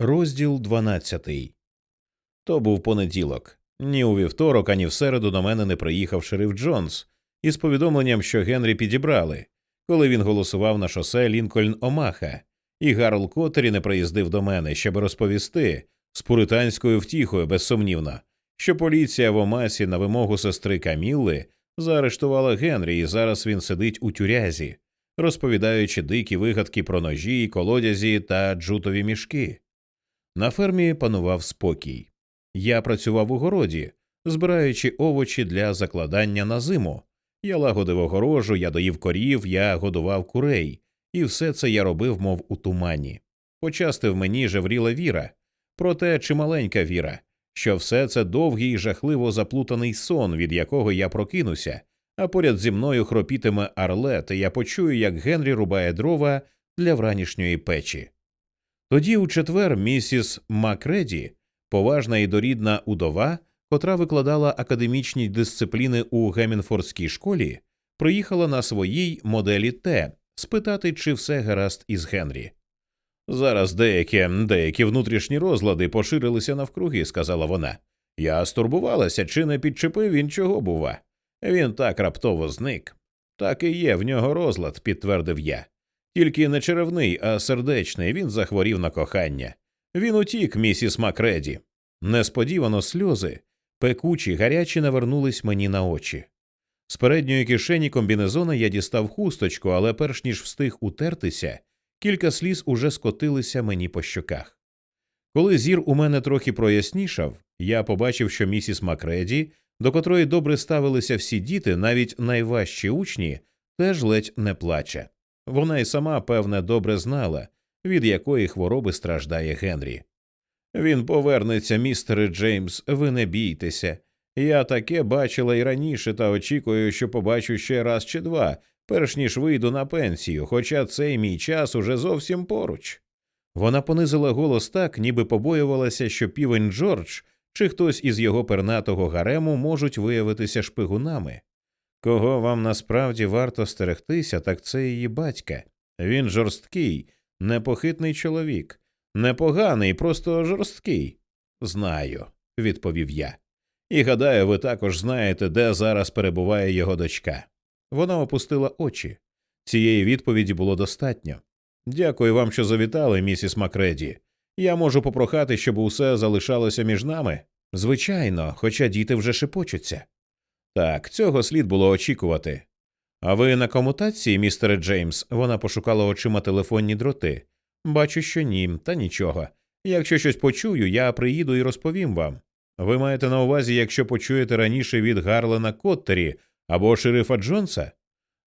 Розділ 12. То був понеділок. Ні у вівторок, ані в середу до мене не приїхав шериф Джонс із повідомленням, що Генрі підібрали, коли він голосував на шосе Лінкольн Омаха, і Гарл Коттері не приїздив до мене, щоб розповісти з пуританською втіхою, безсумнівно, що поліція в Омасі на вимогу сестри Камілли заарештувала Генрі, і зараз він сидить у тюрязі, розповідаючи дикі вигадки про ножі, колодязі та джутові мішки. На фермі панував спокій. Я працював у городі, збираючи овочі для закладання на зиму. Я лагодив огорожу, я доїв корів, я годував курей, і все це я робив, мов у тумані. Почасти в мені жевріла віра, проте чималенька віра, що все це довгий і жахливо заплутаний сон, від якого я прокинуся, а поряд зі мною хропітиме Арлет, і я почую, як Генрі рубає дрова для вранішньої печі. Тоді у четвер місіс Макреді, поважна і дорідна удова, котра викладала академічні дисципліни у Гемінфордській школі, приїхала на своїй моделі Т спитати, чи все гаразд із Генрі. Зараз деякі деякі внутрішні розлади поширилися навкруги, сказала вона. Я стурбувалася, чи не підчепив він чого, бува. Він так раптово зник. Так і є в нього розлад, підтвердив я. Тільки не черевний, а сердечний він захворів на кохання. Він утік, місіс Макреді. Несподівано сльози, пекучі, гарячі навернулись мені на очі. З передньої кишені комбінезона я дістав хусточку, але перш ніж встиг утертися, кілька сліз уже скотилися мені по щоках. Коли зір у мене трохи прояснішав, я побачив, що місіс Макреді, до котрої добре ставилися всі діти, навіть найважчі учні, теж ледь не плаче. Вона й сама, певне, добре знала, від якої хвороби страждає Генрі. Він повернеться, містере Джеймс, ви не бійтеся. Я таке бачила й раніше та очікую, що побачу ще раз чи два, перш ніж вийду на пенсію, хоча цей мій час уже зовсім поруч. Вона понизила голос так, ніби побоювалася, що півень Джордж чи хтось із його пернатого гарему можуть виявитися шпигунами. Кого вам насправді варто стерегтися, так це її батька. Він жорсткий, непохитний чоловік, непоганий, просто жорсткий. Знаю, відповів я. І гадаю, ви також знаєте, де зараз перебуває його дочка. Вона опустила очі. Цієї відповіді було достатньо. Дякую вам, що завітали, місіс Макреді. Я можу попрохати, щоб усе залишалося між нами. Звичайно, хоча діти вже шепочуться. Так, цього слід було очікувати. А ви на комутації, містере Джеймс, вона пошукала очима телефонні дроти. Бачу, що ні, та нічого. Якщо щось почую, я приїду і розповім вам. Ви маєте на увазі, якщо почуєте раніше від Гарлена Коттері або шерифа Джонса?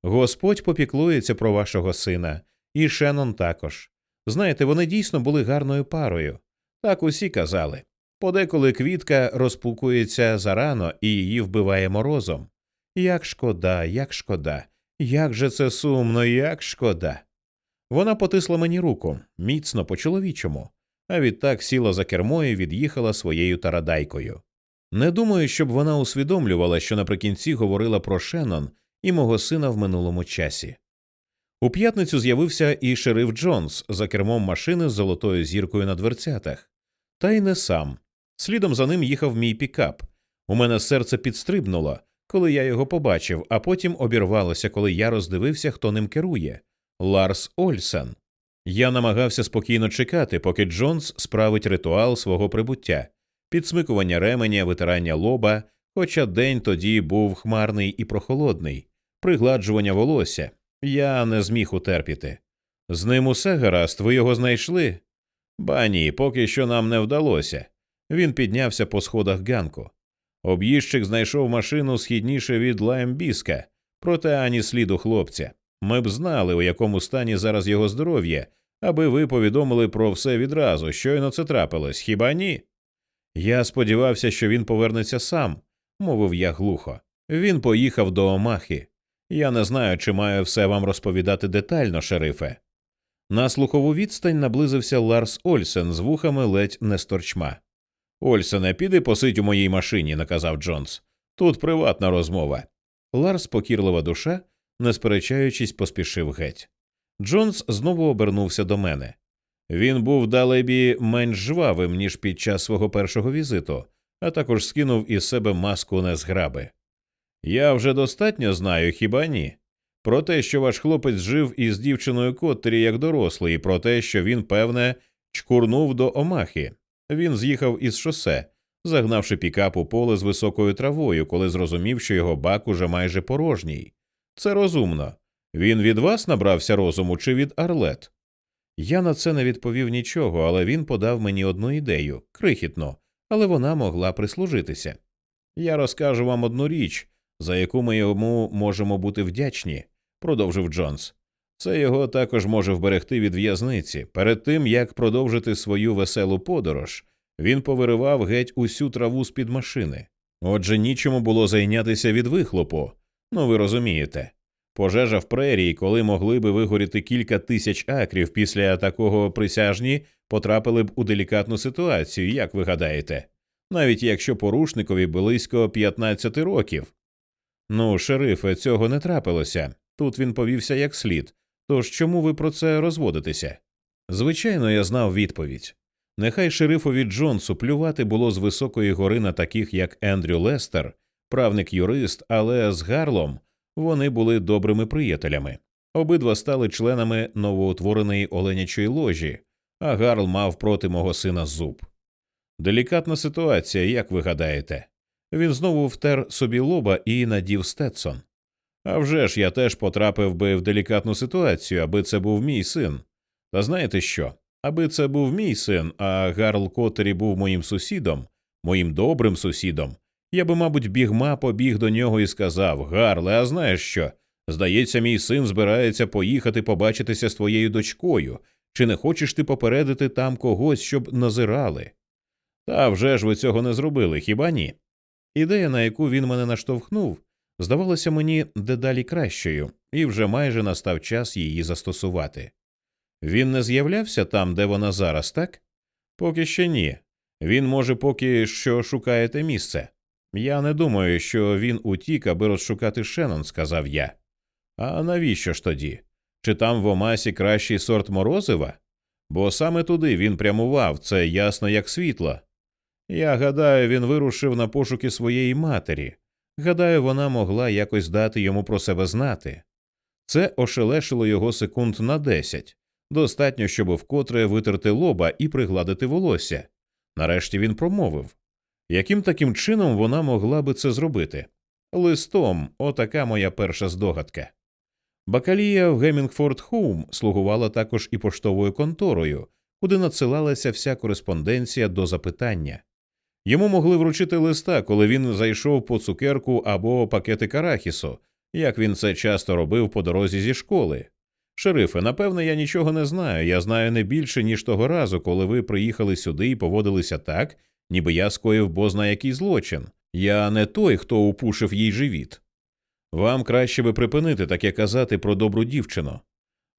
Господь попіклується про вашого сина, і Шеннон також. Знаєте, вони дійсно були гарною парою. Так усі казали. Подеколи квітка розпукується зарано і її вбиває морозом. Як шкода, як шкода, як же це сумно, як шкода. Вона потисла мені руку, міцно по чоловічому, а відтак сіла за кермо і від'їхала своєю тарадайкою. Не думаю, щоб вона усвідомлювала, що наприкінці говорила про Шеннон і мого сина в минулому часі. У п'ятницю з'явився і шериф Джонс за кермом машини з золотою зіркою на дверцятах. Та й не сам. Слідом за ним їхав мій пікап. У мене серце підстрибнуло, коли я його побачив, а потім обірвалося, коли я роздивився, хто ним керує Ларс Ольсен. Я намагався спокійно чекати, поки Джонс справить ритуал свого прибуття, підсмикування ременя, витирання лоба, хоча день тоді був хмарний і прохолодний, пригладжування волосся. Я не зміг утерпіти. З ним усе гаразд, ви його знайшли? Ба ні, поки що нам не вдалося. Він піднявся по сходах ганку. Об'їжджик знайшов машину східніше від Лаймбіска, проте ані сліду хлопця. Ми б знали, у якому стані зараз його здоров'я, аби ви повідомили про все відразу, щойно це трапилось, хіба ні? Я сподівався, що він повернеться сам, мовив я глухо. Він поїхав до Омахи. Я не знаю, чи маю все вам розповідати детально, шерифе. На слухову відстань наблизився Ларс Ольсен з вухами ледь не сторчма. Ольсене, піди посидь у моїй машині, наказав Джонс. Тут приватна розмова. Ларс, покірлива душа, не сперечаючись, поспішив геть. Джонс знову обернувся до мене. Він був далебі менш жвавим, ніж під час свого першого візиту, а також скинув із себе маску незграби. Я вже достатньо знаю, хіба ні? Про те, що ваш хлопець жив із дівчиною Коттері як дорослий, і про те, що він, певне, чкурнув до Омахи. Він з'їхав із шосе, загнавши пікап у поле з високою травою, коли зрозумів, що його бак уже майже порожній. Це розумно. Він від вас набрався розуму чи від Арлет? Я на це не відповів нічого, але він подав мені одну ідею крихітно, але вона могла прислужитися. Я розкажу вам одну річ, за яку ми йому можемо бути вдячні, продовжив Джонс. Це його також може вберегти від в'язниці. Перед тим як продовжити свою веселу подорож, він повиривав геть усю траву з під машини. Отже, нічому було зайнятися від вихлопу. Ну ви розумієте. Пожежа в прерії, коли могли би вигоріти кілька тисяч акрів після такого присяжні, потрапили б у делікатну ситуацію, як ви гадаєте, навіть якщо порушникові близько 15 років. Ну, шерифе, цього не трапилося. Тут він повівся як слід. Тож чому ви про це розводитеся? Звичайно, я знав відповідь. Нехай шерифові Джонсу плювати було з високої гори на таких, як Ендрю Лестер, правник юрист, але з Гарлом вони були добрими приятелями. Обидва стали членами новоутвореної оленячої ложі, а Гарл мав проти мого сина зуб. Делікатна ситуація, як ви гадаєте. Він знову втер собі лоба і надів Стетсон. А вже ж я теж потрапив би в делікатну ситуацію, аби це був мій син. Та знаєте що? Аби це був мій син, а Гарл Коттері був моїм сусідом, моїм добрим сусідом, я би, мабуть, бігма побіг до нього і сказав Гарле, а знаєш що? Здається, мій син збирається поїхати побачитися з твоєю дочкою. Чи не хочеш ти попередити там когось, щоб назирали? Та вже ж ви цього не зробили, хіба ні? Ідея, на яку він мене наштовхнув, здавалася мені дедалі кращою, і вже майже настав час її застосувати. Він не з'являвся там, де вона зараз, так? Поки ще ні. Він, може, поки що шукає те місце. Я не думаю, що він утік, аби розшукати Шеннон, сказав я. А навіщо ж тоді? Чи там в Омасі кращий сорт морозива? Бо саме туди він прямував, це ясно як світло. Я гадаю, він вирушив на пошуки своєї матері. Гадаю, вона могла якось дати йому про себе знати. Це ошелешило його секунд на десять, достатньо, щоб вкотре витерти лоба і пригладити волосся. Нарешті він промовив яким таким чином вона могла би це зробити? Листом, отака моя перша здогадка. Бакалія в Гемінгфорд Хоум слугувала також і поштовою конторою, куди надсилалася вся кореспонденція до запитання. Йому могли вручити листа, коли він зайшов по цукерку або пакети карахісу, як він це часто робив по дорозі зі школи. Шерифе, напевне, я нічого не знаю. Я знаю не більше, ніж того разу, коли ви приїхали сюди і поводилися так, ніби я скоїв бозна який злочин. Я не той, хто упушив їй живіт. Вам краще би припинити таке казати про добру дівчину.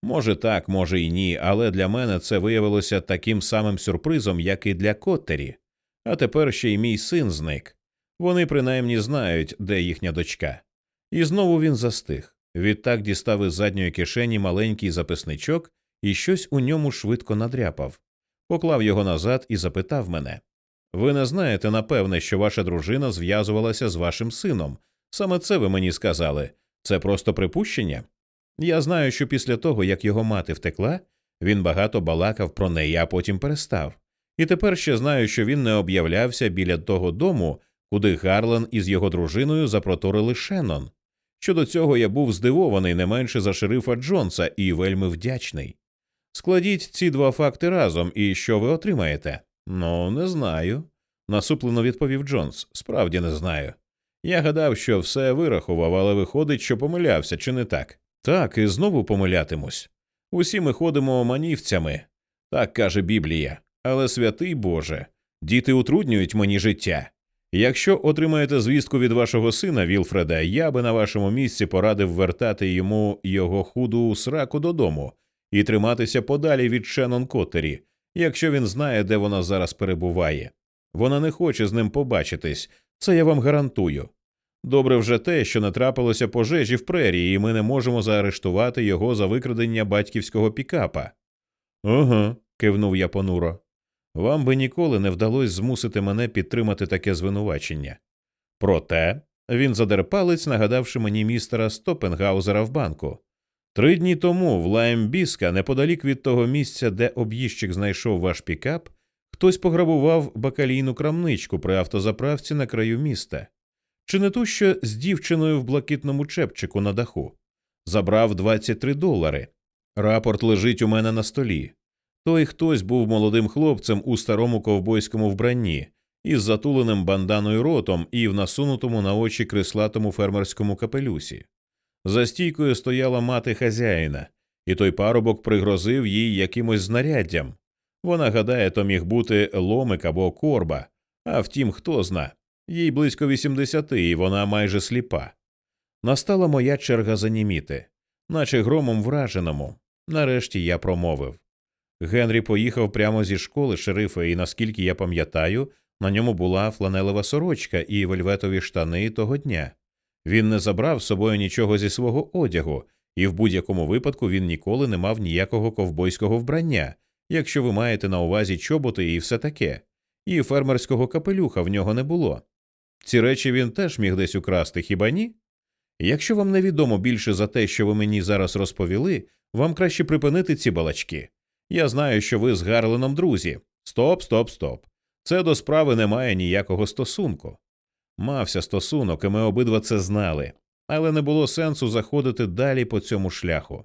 Може так, може і ні, але для мене це виявилося таким самим сюрпризом, як і для Коттері. А тепер ще й мій син зник. Вони принаймні знають, де їхня дочка. І знову він застиг. Відтак дістав із задньої кишені маленький записничок і щось у ньому швидко надряпав, поклав його назад і запитав мене ви не знаєте, напевне, що ваша дружина зв'язувалася з вашим сином. Саме це ви мені сказали. Це просто припущення. Я знаю, що після того, як його мати втекла, він багато балакав про неї, а потім перестав. І тепер ще знаю, що він не об'являвся біля того дому, куди Гарлен із його дружиною запроторили Шеннон. Щодо цього я був здивований не менше за шерифа Джонса і вельми вдячний. Складіть ці два факти разом, і що ви отримаєте? Ну, не знаю, насуплено відповів Джонс. Справді не знаю. Я гадав, що все вирахував, але виходить, що помилявся, чи не так? Так, і знову помилятимусь. Усі ми ходимо манівцями, так каже Біблія. Але святий Боже, діти утруднюють мені життя. Якщо отримаєте звістку від вашого сина, Вілфреда, я би на вашому місці порадив вертати йому його худу сраку додому і триматися подалі від Шеннон Коттері, якщо він знає, де вона зараз перебуває. Вона не хоче з ним побачитись, це я вам гарантую. Добре вже те, що не трапилося пожежі в прерії, і ми не можемо заарештувати його за викрадення батьківського пікапа. Ага, кивнув я понуро. Вам би ніколи не вдалося змусити мене підтримати таке звинувачення. Проте він задер палець, нагадавши мені містера Стопенгаузера в банку. Три дні тому в Лаймбіска, неподалік від того місця, де об'їжджик знайшов ваш пікап, хтось пограбував бакалійну крамничку при автозаправці на краю міста. Чи не ту, що з дівчиною в блакитному чепчику на даху? Забрав 23 долари. Рапорт лежить у мене на столі. Той хтось був молодим хлопцем у старому ковбойському вбранні, із затуленим банданою ротом і в насунутому на очі крислатому фермерському капелюсі. За стійкою стояла мати хазяїна, і той парубок пригрозив їй якимось знаряддям. Вона гадає, то міг бути ломик або корба, а втім, хто зна. Їй близько 80, і вона майже сліпа. Настала моя черга заніміти, наче громом враженому. Нарешті я промовив. Генрі поїхав прямо зі школи шерифа, і наскільки я пам'ятаю, на ньому була фланелева сорочка і вельветові штани того дня. Він не забрав з собою нічого зі свого одягу, і в будь-якому випадку він ніколи не мав ніякого ковбойського вбрання, якщо ви маєте на увазі чоботи і все таке, і фермерського капелюха в нього не було. Ці речі він теж міг десь украсти, хіба ні? Якщо вам не відомо більше за те, що ви мені зараз розповіли, вам краще припинити ці балачки. Я знаю, що ви з Гарленом друзі. Стоп, стоп, стоп. Це до справи не має ніякого стосунку. Мався стосунок, і ми обидва це знали, але не було сенсу заходити далі по цьому шляху.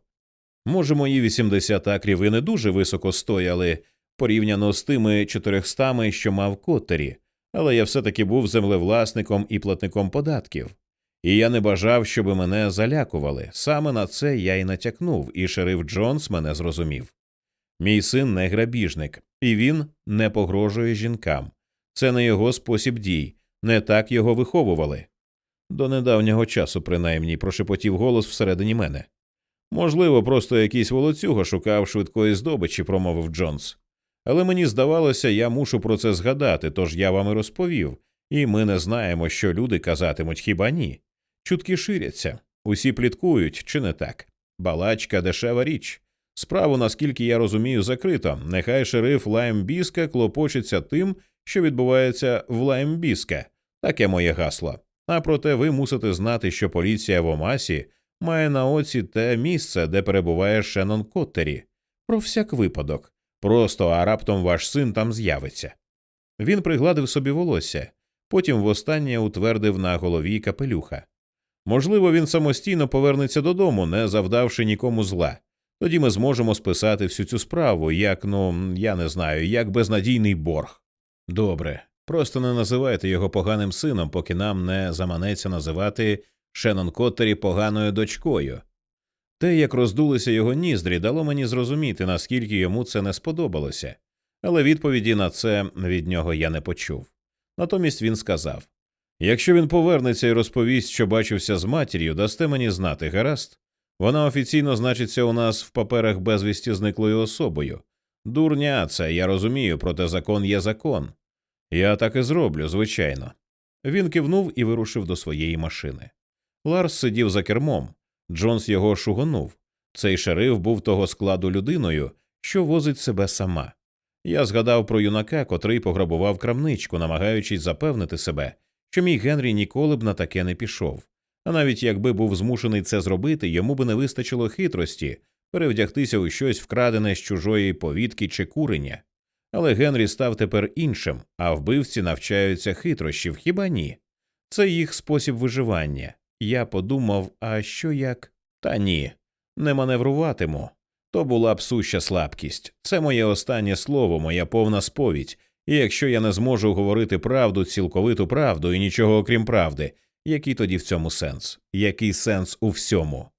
Може, мої 80 акрів і не дуже високо стояли порівняно з тими 400, що мав Коттері, але я все таки був землевласником і платником податків. І я не бажав, щоб мене залякували. Саме на це я й натякнув, і шериф Джонс мене зрозумів. Мій син не грабіжник, і він не погрожує жінкам. Це не його спосіб дій, не так його виховували. До недавнього часу, принаймні, прошепотів голос всередині мене. Можливо, просто якийсь волоцюга шукав швидкої здобичі, промовив Джонс. Але мені здавалося, я мушу про це згадати, тож я вам і розповів, і ми не знаємо, що люди казатимуть хіба ні. Чутки ширяться, усі пліткують, чи не так? Балачка дешева річ. Справу, наскільки я розумію, закрито. Нехай шериф Лаймбіска клопочеться тим, що відбувається в Лаймбіска. Таке моє гасло. А проте ви мусите знати, що поліція в Омасі має на оці те місце, де перебуває Шеннон Коттері. Про всяк випадок. Просто а раптом ваш син там з'явиться. Він пригладив собі волосся, потім востаннє утвердив на голові капелюха. Можливо, він самостійно повернеться додому, не завдавши нікому зла. Тоді ми зможемо списати всю цю справу, як, ну, я не знаю, як безнадійний борг. Добре, просто не називайте його поганим сином, поки нам не заманеться називати Шеннон Коттері поганою дочкою. Те, як роздулися його ніздрі, дало мені зрозуміти, наскільки йому це не сподобалося, але відповіді на це від нього я не почув. Натомість він сказав Якщо він повернеться і розповість, що бачився з матір'ю, дасте мені знати, гаразд. Вона офіційно значиться у нас в паперах безвісті зниклою особою. Дурня це, я розумію, проте закон є закон. Я так і зроблю, звичайно. Він кивнув і вирушив до своєї машини. Ларс сидів за кермом. Джонс його шугонув. Цей шериф був того складу людиною, що возить себе сама. Я згадав про юнака, котрий пограбував крамничку, намагаючись запевнити себе, що мій Генрі ніколи б на таке не пішов. А навіть якби був змушений це зробити, йому би не вистачило хитрості перевдягтися у щось вкрадене з чужої повітки чи курення. Але Генрі став тепер іншим, а вбивці навчаються хитрощів, хіба ні? Це їх спосіб виживання. Я подумав, а що як? Та ні, не маневруватиму. То була б суща слабкість. Це моє останнє слово, моя повна сповідь. І якщо я не зможу говорити правду, цілковиту правду і нічого окрім правди, який тоді в цьому сенс? Який сенс у всьому?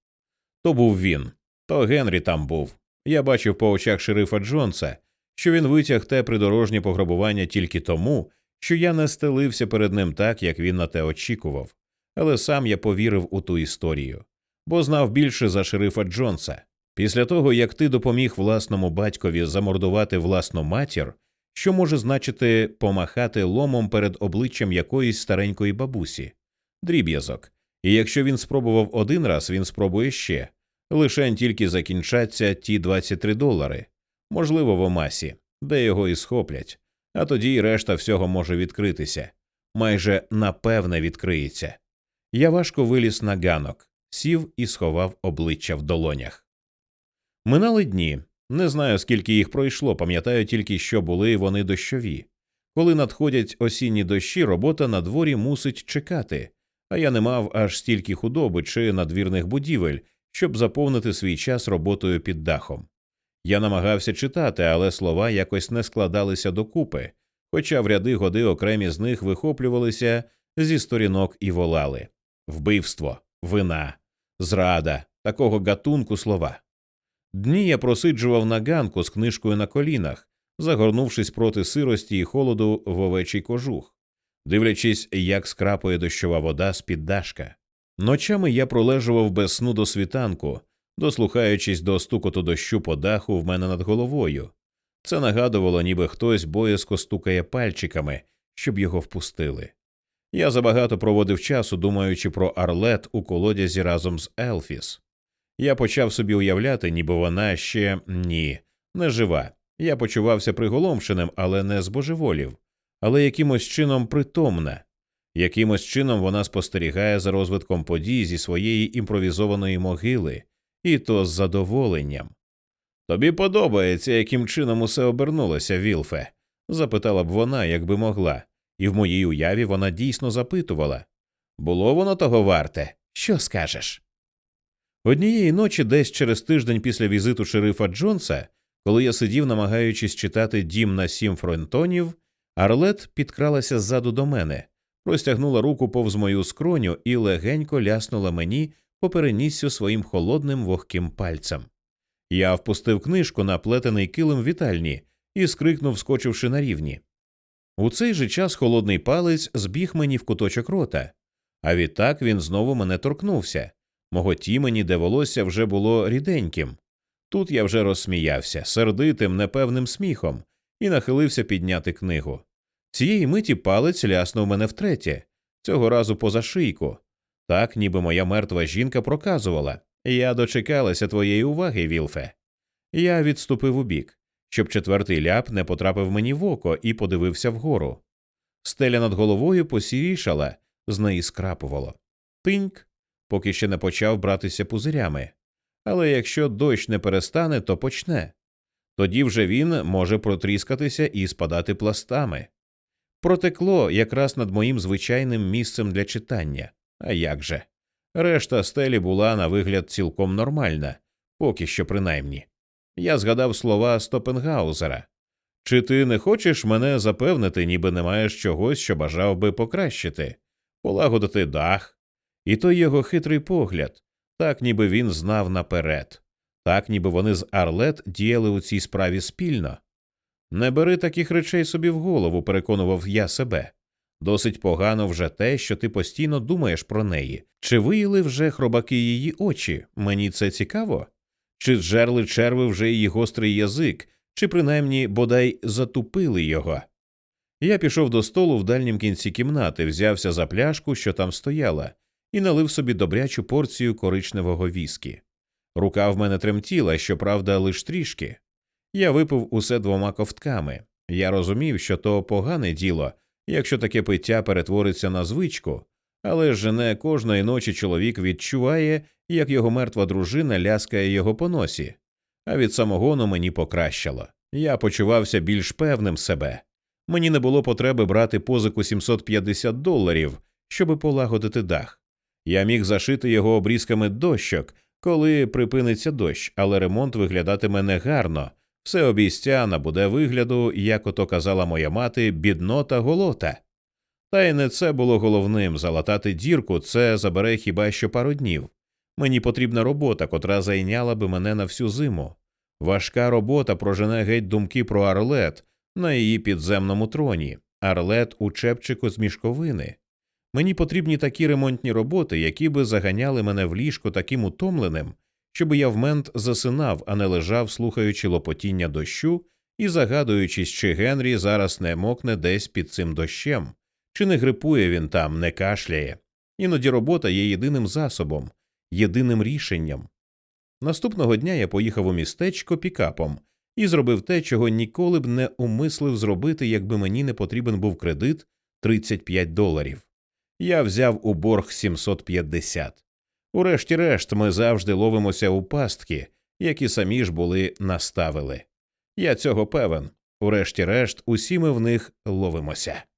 То був він, то Генрі там був. Я бачив по очах шерифа Джонса, що він витяг те придорожнє пограбування тільки тому, що я не стелився перед ним так, як він на те очікував, але сам я повірив у ту історію, бо знав більше за шерифа Джонса. Після того, як ти допоміг власному батькові замордувати власну матір, що може значити помахати ломом перед обличчям якоїсь старенької бабусі, дріб'язок. І якщо він спробував один раз, він спробує ще. Лишень тільки закінчаться ті 23 долари. можливо, в Омасі, де його і схоплять, а тоді й решта всього може відкритися. Майже напевне відкриється. Я важко виліз на ганок, сів і сховав обличчя в долонях. Минали дні. Не знаю, скільки їх пройшло, пам'ятаю тільки, що були вони дощові. Коли надходять осінні дощі, робота на дворі мусить чекати, а я не мав аж стільки худоби чи надвірних будівель, щоб заповнити свій час роботою під дахом. Я намагався читати, але слова якось не складалися докупи, хоча в ряди годи окремі з них вихоплювалися зі сторінок і волали вбивство, вина, зрада, такого гатунку слова. Дні я просиджував на ганку з книжкою на колінах, загорнувшись проти сирості і холоду в овечий кожух, дивлячись, як скрапує дощова вода з під дашка. Ночами я пролежував без сну до світанку, дослухаючись до стукоту дощу по даху в мене над головою. Це нагадувало, ніби хтось боязко стукає пальчиками, щоб його впустили. Я забагато проводив часу, думаючи про Арлет у колодязі разом з Елфіс. Я почав собі уявляти, ніби вона ще ні, не жива. Я почувався приголомшеним, але не збожеволів, але якимось чином притомна. Якимось чином вона спостерігає за розвитком подій зі своєї імпровізованої могили, і то з задоволенням. Тобі подобається, яким чином усе обернулося, Вілфе? запитала б вона, якби могла, і в моїй уяві вона дійсно запитувала було воно того варте? Що скажеш? Однієї ночі, десь через тиждень після візиту шерифа Джонса, коли я сидів, намагаючись читати дім на сім фронтонів, Арлет підкралася ззаду до мене, простягнула руку повз мою скроню і легенько ляснула мені по переніссю своїм холодним вогким пальцем. Я впустив книжку на плетений килим вітальні і скрикнув, скочивши на рівні. У цей же час холодний палець збіг мені в куточок рота, а відтак він знову мене торкнувся. Мого тімені, де волосся вже було ріденьким. Тут я вже розсміявся, сердитим, непевним сміхом, і нахилився підняти книгу. Цієї миті палець ляснув мене втретє, цього разу поза шийку. Так, ніби моя мертва жінка проказувала Я дочекалася твоєї уваги, Вілфе. Я відступив убік, щоб четвертий ляп не потрапив мені в око і подивився вгору. Стеля над головою посірішала, з неї скрапувало. Тиньк, поки ще не почав братися пузирями. Але якщо дощ не перестане, то почне. Тоді вже він може протріскатися і спадати пластами. Протекло якраз над моїм звичайним місцем для читання. А як же? Решта стелі була на вигляд цілком нормальна, поки що принаймні. Я згадав слова Стопенгаузера чи ти не хочеш мене запевнити, ніби не маєш чогось, що бажав би покращити, полагодити дах, і той його хитрий погляд, так ніби він знав наперед, так ніби вони з Арлет діяли у цій справі спільно. Не бери таких речей собі в голову, переконував я себе. Досить погано вже те, що ти постійно думаєш про неї. Чи виїли вже хробаки її очі? Мені це цікаво? Чи зжерли черви вже її гострий язик, чи принаймні бодай затупили його? Я пішов до столу в дальнім кінці кімнати, взявся за пляшку, що там стояла, і налив собі добрячу порцію коричневого віскі. Рука в мене тремтіла, щоправда, лиш трішки. Я випив усе двома ковтками. Я розумів, що то погане діло, якщо таке пиття перетвориться на звичку, але ж не кожної ночі чоловік відчуває, як його мертва дружина ляскає його по носі, а від самогону мені покращало. Я почувався більш певним себе. Мені не було потреби брати позику 750 доларів, щоби полагодити дах. Я міг зашити його обрізками дощок, коли припиниться дощ, але ремонт виглядатиме негарно, все обійстя набуде вигляду, як ото казала моя мати, біднота голота. Та й не це було головним залатати дірку це забере хіба що пару днів. Мені потрібна робота, котра зайняла би мене на всю зиму. Важка робота прожене геть думки про Арлет на її підземному троні, Арлет у чепчику з мішковини. Мені потрібні такі ремонтні роботи, які би заганяли мене в ліжко таким утомленим, щоб я в мент засинав, а не лежав, слухаючи лопотіння дощу і загадуючись, чи Генрі зараз не мокне десь під цим дощем, чи не грипує він там, не кашляє. Іноді робота є єдиним засобом, єдиним рішенням. Наступного дня я поїхав у містечко пікапом і зробив те, чого ніколи б не умислив зробити, якби мені не потрібен був кредит 35 доларів. Я взяв у борг 750. Урешті-решт, ми завжди ловимося у пастки, які самі ж були наставили. Я цього певен. Урешті-решт, усі ми в них ловимося.